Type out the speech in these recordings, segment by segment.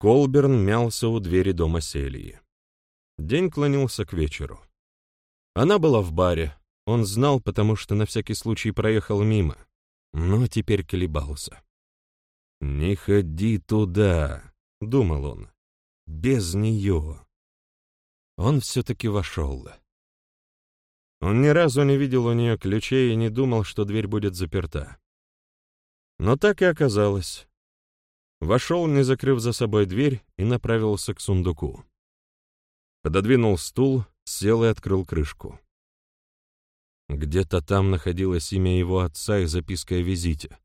Колберн мялся у двери дома Селии. День клонился к вечеру. Она была в баре. Он знал, потому что на всякий случай проехал мимо, но теперь колебался. «Не ходи туда», — думал он, — «без нее». Он все-таки вошел. Он ни разу не видел у нее ключей и не думал, что дверь будет заперта. Но так и оказалось. Вошел, не закрыв за собой дверь, и направился к сундуку. Пододвинул стул, сел и открыл крышку. Где-то там находилось имя его отца и записка о визите.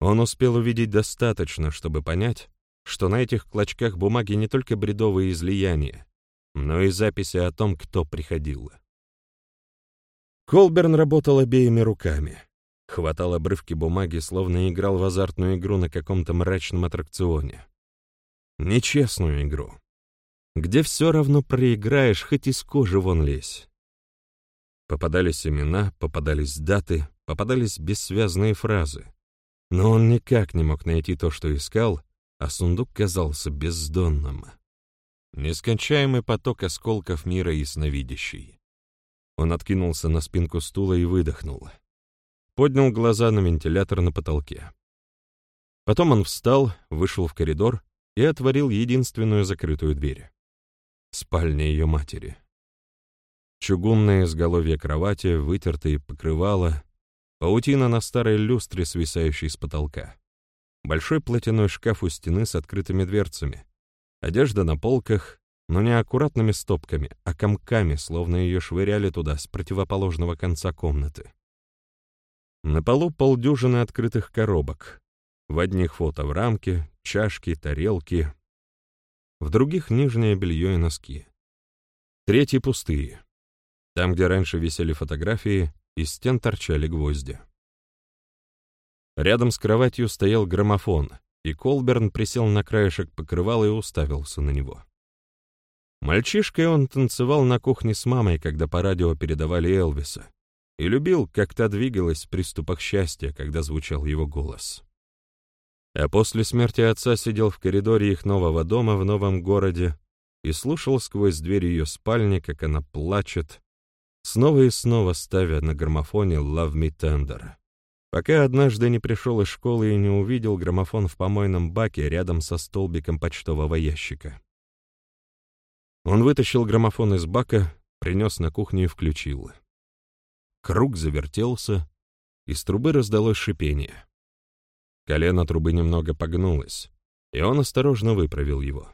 Он успел увидеть достаточно, чтобы понять, что на этих клочках бумаги не только бредовые излияния, но и записи о том, кто приходил. Колберн работал обеими руками. Хватал обрывки бумаги, словно играл в азартную игру на каком-то мрачном аттракционе. Нечестную игру, где все равно проиграешь, хоть из кожи вон лезь. Попадались имена, попадались даты, попадались бессвязные фразы. Но он никак не мог найти то, что искал, а сундук казался бездонным. Нескончаемый поток осколков мира ясновидящий. Он откинулся на спинку стула и выдохнул. Поднял глаза на вентилятор на потолке. Потом он встал, вышел в коридор и отворил единственную закрытую дверь. Спальня ее матери. Чугунное изголовье кровати, вытертые покрывала, паутина на старой люстре, свисающей с потолка. Большой платяной шкаф у стены с открытыми дверцами. Одежда на полках, но не аккуратными стопками, а комками, словно ее швыряли туда с противоположного конца комнаты. На полу полдюжины открытых коробок. В одних фото в рамке, чашки, тарелки. В других — нижнее белье и носки. Третьи пустые. Там, где раньше висели фотографии, из стен торчали гвозди. Рядом с кроватью стоял граммофон, и Колберн присел на краешек покрывала и уставился на него. Мальчишкой он танцевал на кухне с мамой, когда по радио передавали Элвиса, и любил, как та двигалась в приступах счастья, когда звучал его голос. А после смерти отца сидел в коридоре их нового дома в новом городе и слушал сквозь дверь ее спальни, как она плачет, снова и снова ставя на граммофоне «Love Me Tender», пока однажды не пришел из школы и не увидел граммофон в помойном баке рядом со столбиком почтового ящика. Он вытащил граммофон из бака, принес на кухню и включил. Круг завертелся, из трубы раздалось шипение. Колено трубы немного погнулось, и он осторожно выправил его.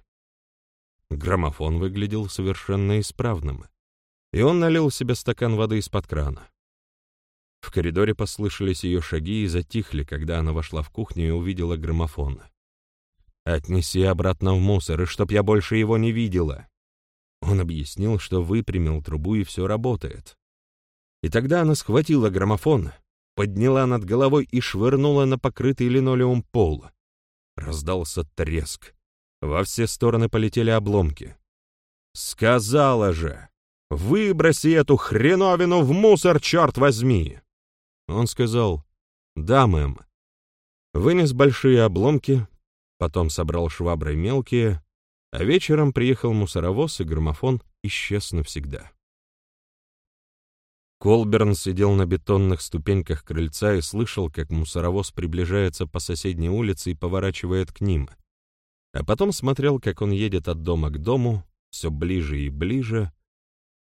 Граммофон выглядел совершенно исправным, и он налил себе стакан воды из-под крана. В коридоре послышались ее шаги и затихли, когда она вошла в кухню и увидела граммофон. «Отнеси обратно в мусор, и чтоб я больше его не видела!» Он объяснил, что выпрямил трубу, и все работает. И тогда она схватила граммофон, подняла над головой и швырнула на покрытый линолеум пол. Раздался треск. Во все стороны полетели обломки. «Сказала же!» Выброси эту хреновину в мусор, черт возьми!» Он сказал, «Да, мэм». Вынес большие обломки, потом собрал шваброй мелкие, а вечером приехал мусоровоз, и граммофон исчез навсегда. Колберн сидел на бетонных ступеньках крыльца и слышал, как мусоровоз приближается по соседней улице и поворачивает к ним, а потом смотрел, как он едет от дома к дому, все ближе и ближе,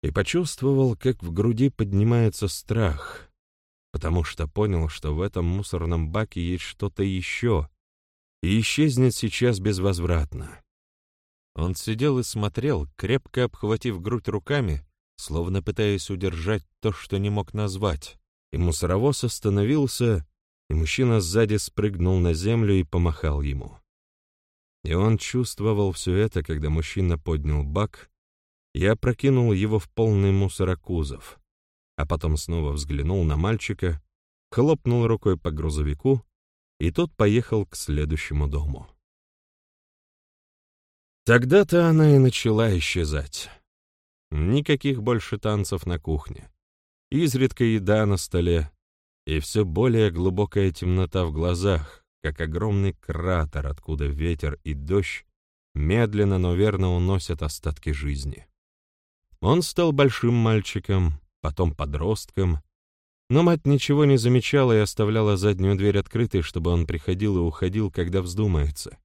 и почувствовал, как в груди поднимается страх, потому что понял, что в этом мусорном баке есть что-то еще, и исчезнет сейчас безвозвратно. Он сидел и смотрел, крепко обхватив грудь руками, словно пытаясь удержать то, что не мог назвать, и мусоровоз остановился, и мужчина сзади спрыгнул на землю и помахал ему. И он чувствовал все это, когда мужчина поднял бак, я прокинул его в полный мусорокузов, а потом снова взглянул на мальчика, хлопнул рукой по грузовику, и тот поехал к следующему дому. Тогда-то она и начала исчезать. Никаких больше танцев на кухне. Изредка еда на столе, и все более глубокая темнота в глазах, как огромный кратер, откуда ветер и дождь медленно, но верно уносят остатки жизни. Он стал большим мальчиком, потом подростком, но мать ничего не замечала и оставляла заднюю дверь открытой, чтобы он приходил и уходил, когда вздумается.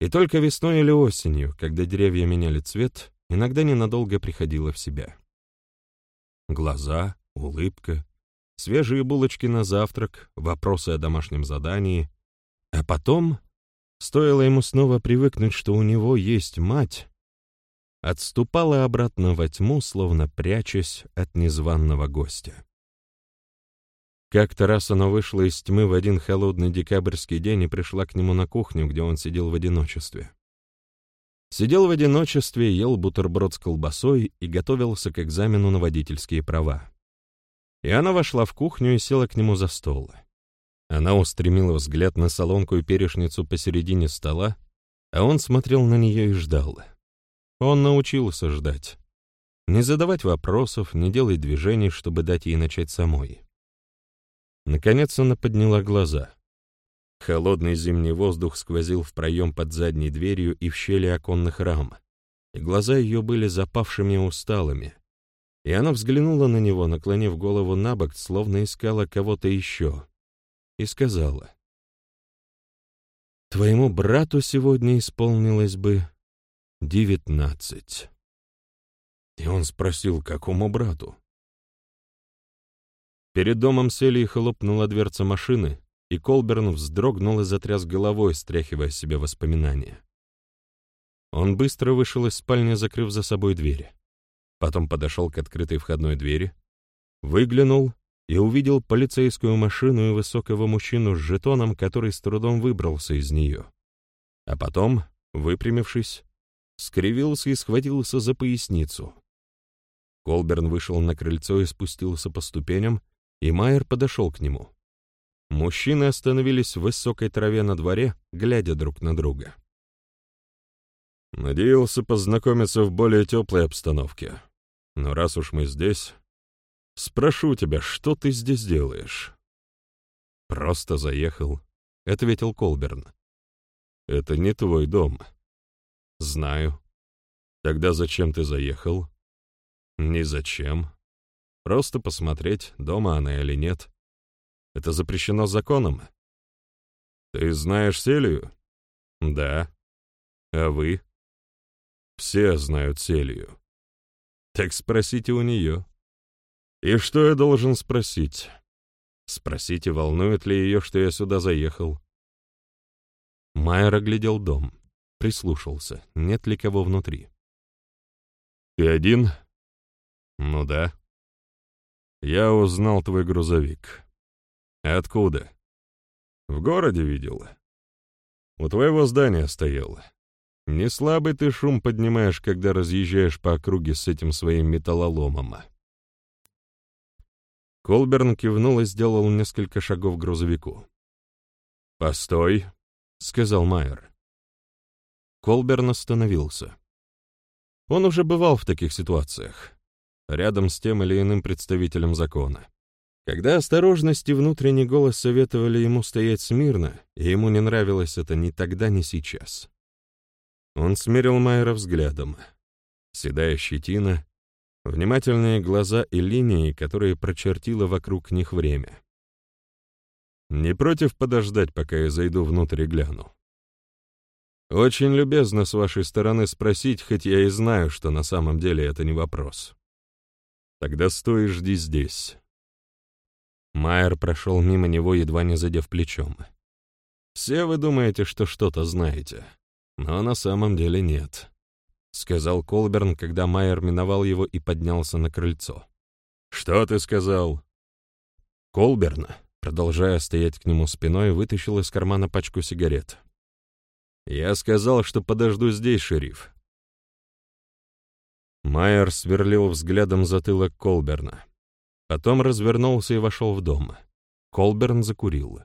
И только весной или осенью, когда деревья меняли цвет, иногда ненадолго приходила в себя. Глаза, улыбка, свежие булочки на завтрак, вопросы о домашнем задании. А потом, стоило ему снова привыкнуть, что у него есть мать, отступала обратно во тьму, словно прячась от незваного гостя. Как-то раз она вышла из тьмы в один холодный декабрьский день и пришла к нему на кухню, где он сидел в одиночестве. Сидел в одиночестве, ел бутерброд с колбасой и готовился к экзамену на водительские права. И она вошла в кухню и села к нему за стол. Она устремила взгляд на солонку и перешницу посередине стола, а он смотрел на нее и ждал. Он научился ждать. Не задавать вопросов, не делать движений, чтобы дать ей начать самой. Наконец она подняла глаза. Холодный зимний воздух сквозил в проем под задней дверью и в щели оконных рам, и глаза ее были запавшими усталыми. И она взглянула на него, наклонив голову на бок, словно искала кого-то еще, и сказала, «Твоему брату сегодня исполнилось бы девятнадцать». И он спросил, какому брату? Перед домом сели и хлопнула дверца машины, и Колберн вздрогнул и затряс головой, стряхивая себе воспоминания. Он быстро вышел из спальни, закрыв за собой двери. Потом подошел к открытой входной двери, выглянул и увидел полицейскую машину и высокого мужчину с жетоном, который с трудом выбрался из нее. А потом, выпрямившись, скривился и схватился за поясницу. Колберн вышел на крыльцо и спустился по ступеням, и Майер подошел к нему. Мужчины остановились в высокой траве на дворе, глядя друг на друга. «Надеялся познакомиться в более теплой обстановке. Но раз уж мы здесь, спрошу тебя, что ты здесь делаешь?» «Просто заехал», — ответил Колберн. «Это не твой дом». «Знаю». «Тогда зачем ты заехал?» «Ни зачем. Просто посмотреть, дома она или нет. Это запрещено законом. Ты знаешь Селию? Да. А вы? Все знают Селию. Так спросите у нее. И что я должен спросить? Спросите, волнует ли ее, что я сюда заехал. Майер оглядел дом, прислушался, нет ли кого внутри. «Ты один?» «Ну да». «Я узнал твой грузовик. «Откуда?» «В городе видела. У твоего здания стояла. Не слабый ты шум поднимаешь, когда разъезжаешь по округе с этим своим металлоломом». Колберн кивнул и сделал несколько шагов к грузовику. «Постой», — сказал Майер. Колберн остановился. Он уже бывал в таких ситуациях, рядом с тем или иным представителем закона. Когда осторожность и внутренний голос советовали ему стоять смирно, и ему не нравилось это ни тогда, ни сейчас. Он смерил Майера взглядом. Седая щетина, внимательные глаза и линии, которые прочертило вокруг них время. «Не против подождать, пока я зайду внутрь и гляну?» «Очень любезно с вашей стороны спросить, хоть я и знаю, что на самом деле это не вопрос. Тогда стой и жди здесь». Майер прошел мимо него, едва не задев плечом. «Все вы думаете, что что-то знаете, но на самом деле нет», — сказал Колберн, когда Майер миновал его и поднялся на крыльцо. «Что ты сказал?» Колберн, продолжая стоять к нему спиной, вытащил из кармана пачку сигарет. «Я сказал, что подожду здесь, шериф». Майер сверлил взглядом затылок Колберна. Потом развернулся и вошел в дом. Колберн закурил.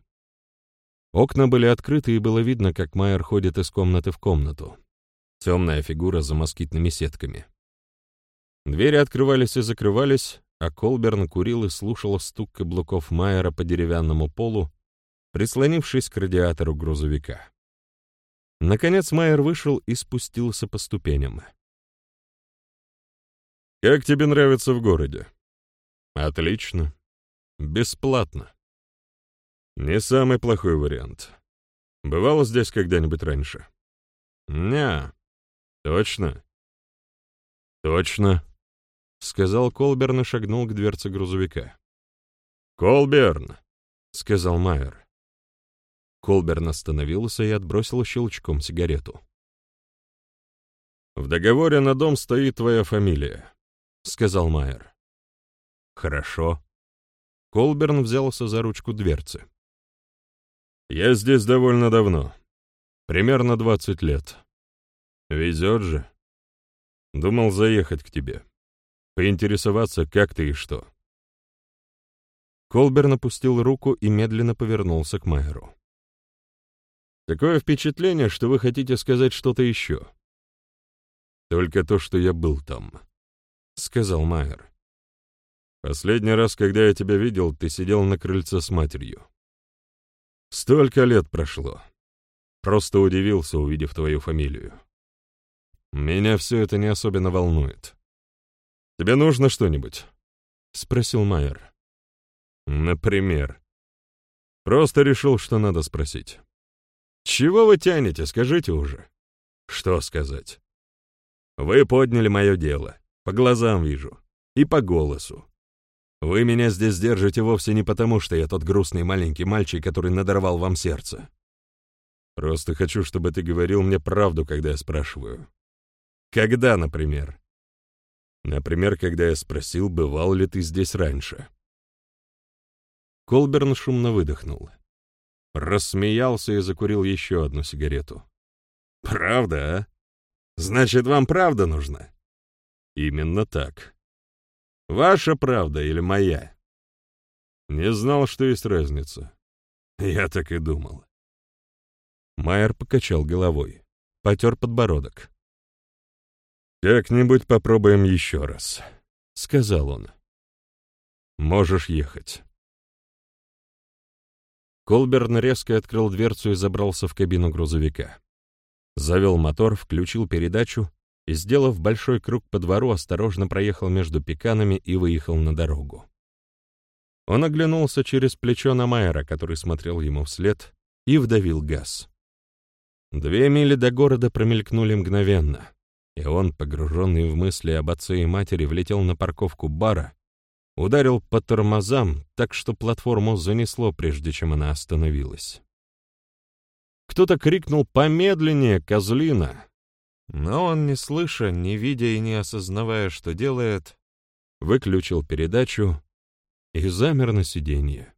Окна были открыты, и было видно, как Майер ходит из комнаты в комнату. Темная фигура за москитными сетками. Двери открывались и закрывались, а Колберн курил и слушал стук каблуков Майера по деревянному полу, прислонившись к радиатору грузовика. Наконец Майер вышел и спустился по ступеням. «Как тебе нравится в городе?» «Отлично. Бесплатно. Не самый плохой вариант. Бывало здесь когда-нибудь раньше?» «Не. Точно?» «Точно», — сказал Колберн и шагнул к дверце грузовика. «Колберн», — сказал Майер. Колберн остановился и отбросил щелчком сигарету. «В договоре на дом стоит твоя фамилия», — сказал Майер. «Хорошо». Колберн взялся за ручку дверцы. «Я здесь довольно давно. Примерно двадцать лет. Везет же. Думал заехать к тебе. Поинтересоваться, как ты и что». Колберн опустил руку и медленно повернулся к Майеру. Такое впечатление, что вы хотите сказать что-то еще. Только то, что я был там, — сказал Майер. Последний раз, когда я тебя видел, ты сидел на крыльце с матерью. Столько лет прошло. Просто удивился, увидев твою фамилию. Меня все это не особенно волнует. Тебе нужно что-нибудь? — спросил Майер. Например. Просто решил, что надо спросить. «Чего вы тянете, скажите уже?» «Что сказать?» «Вы подняли мое дело. По глазам вижу. И по голосу. Вы меня здесь держите вовсе не потому, что я тот грустный маленький мальчик, который надорвал вам сердце. Просто хочу, чтобы ты говорил мне правду, когда я спрашиваю. Когда, например?» Например, когда я спросил, бывал ли ты здесь раньше. Колберн шумно выдохнул. Рассмеялся и закурил еще одну сигарету. «Правда, а? Значит, вам правда нужна?» «Именно так. Ваша правда или моя?» «Не знал, что есть разница. Я так и думал». Майер покачал головой, потер подбородок. «Как-нибудь попробуем еще раз», — сказал он. «Можешь ехать». Колберн резко открыл дверцу и забрался в кабину грузовика. Завел мотор, включил передачу и, сделав большой круг по двору, осторожно проехал между пеканами и выехал на дорогу. Он оглянулся через плечо на Майера, который смотрел ему вслед, и вдавил газ. Две мили до города промелькнули мгновенно, и он, погруженный в мысли об отце и матери, влетел на парковку бара, Ударил по тормозам, так что платформу занесло, прежде чем она остановилась. Кто-то крикнул «Помедленнее, козлина!» Но он, не слыша, не видя и не осознавая, что делает, выключил передачу и замер на сиденье.